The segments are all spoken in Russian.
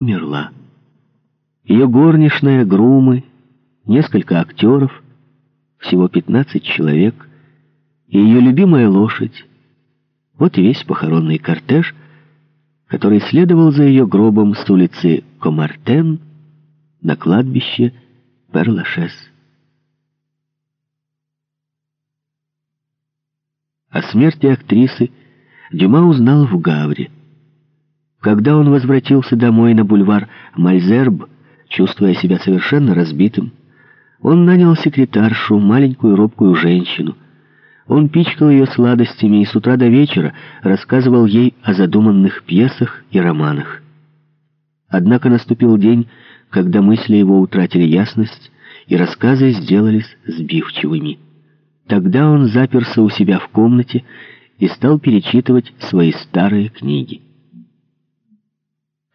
умерла. Ее горничная, грумы, несколько актеров, всего 15 человек, и ее любимая лошадь. Вот и весь похоронный кортеж, который следовал за ее гробом с улицы Комартен на кладбище Перлашес. О смерти актрисы Дюма узнал в Гавре. Когда он возвратился домой на бульвар Мальзерб, чувствуя себя совершенно разбитым, он нанял секретаршу, маленькую робкую женщину. Он пичкал ее сладостями и с утра до вечера рассказывал ей о задуманных пьесах и романах. Однако наступил день, когда мысли его утратили ясность, и рассказы сделались сбивчивыми. Тогда он заперся у себя в комнате и стал перечитывать свои старые книги.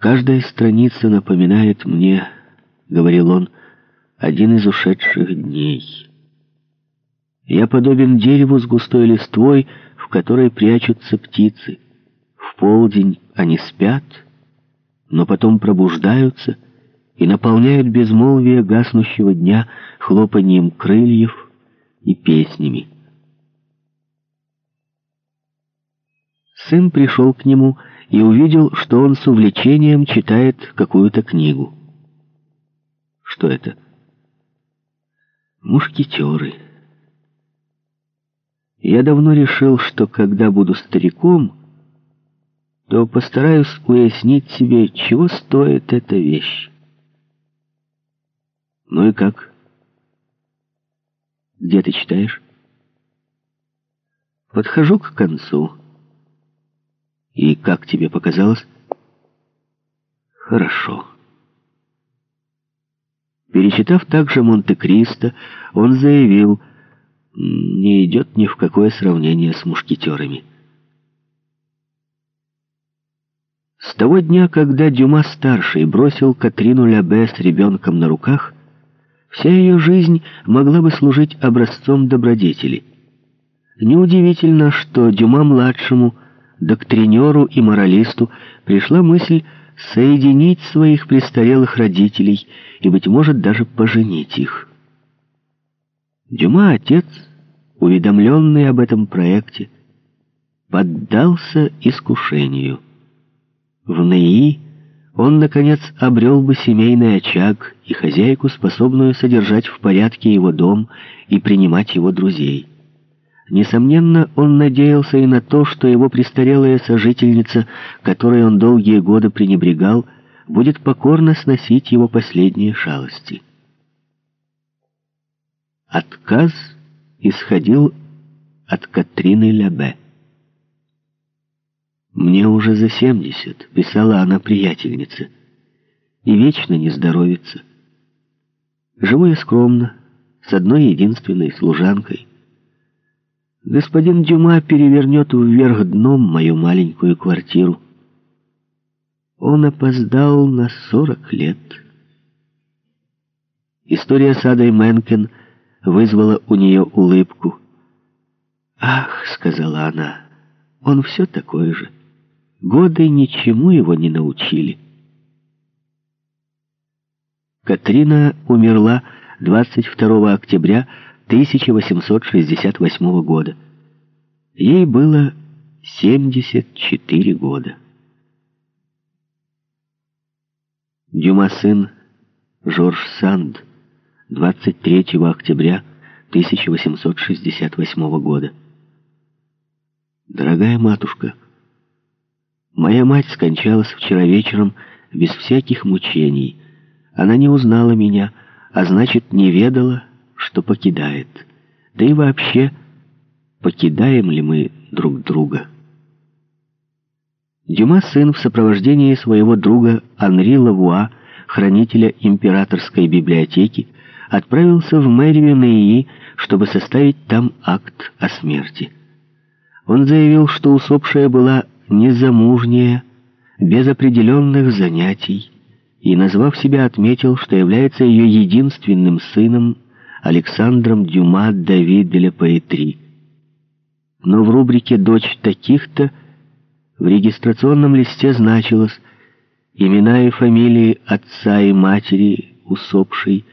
«Каждая страница напоминает мне, — говорил он, — один из ушедших дней. Я подобен дереву с густой листвой, в которой прячутся птицы. В полдень они спят, но потом пробуждаются и наполняют безмолвие гаснущего дня хлопанием крыльев и песнями. Сын пришел к нему и увидел, что он с увлечением читает какую-то книгу. Что это? Мушкетеры. Я давно решил, что когда буду стариком, то постараюсь уяснить себе, чего стоит эта вещь. Ну и как? Где ты читаешь? Подхожу к концу. И как тебе показалось? Хорошо. Перечитав также «Монте-Кристо», он заявил, не идет ни в какое сравнение с мушкетерами. С того дня, когда Дюма-старший бросил Катрину Лябе с ребенком на руках, вся ее жизнь могла бы служить образцом добродетели. Неудивительно, что Дюма-младшему – доктринеру и моралисту пришла мысль соединить своих престарелых родителей и, быть может, даже поженить их. Дюма, отец, уведомленный об этом проекте, поддался искушению. В Неи он, наконец, обрел бы семейный очаг и хозяйку, способную содержать в порядке его дом и принимать его друзей. Несомненно, он надеялся и на то, что его престарелая сожительница, которой он долгие годы пренебрегал, будет покорно сносить его последние шалости. Отказ исходил от Катрины Лябе. «Мне уже за семьдесят», — писала она приятельнице, — «и вечно не здоровится. Живу я скромно, с одной единственной служанкой» господин Дюма перевернет вверх дном мою маленькую квартиру. Он опоздал на сорок лет. История с Адой Менкен вызвала у нее улыбку. «Ах», — сказала она, — «он все такой же. Годы ничему его не научили». Катрина умерла 22 октября 1868 года. Ей было 74 года. Дюма сын Жорж Санд 23 октября 1868 года. Дорогая матушка, моя мать скончалась вчера вечером без всяких мучений. Она не узнала меня, а значит, не ведала, что покидает. Да и вообще, покидаем ли мы друг друга? Дюма сын в сопровождении своего друга Анри Лавуа, хранителя императорской библиотеки, отправился в мэрию Неи, чтобы составить там акт о смерти. Он заявил, что усопшая была незамужняя, без определенных занятий, и, назвав себя, отметил, что является ее единственным сыном Александром Дюма Давид де Поэтри. Но в рубрике «Дочь таких-то» в регистрационном листе значилось Имена и фамилии отца и матери усопшей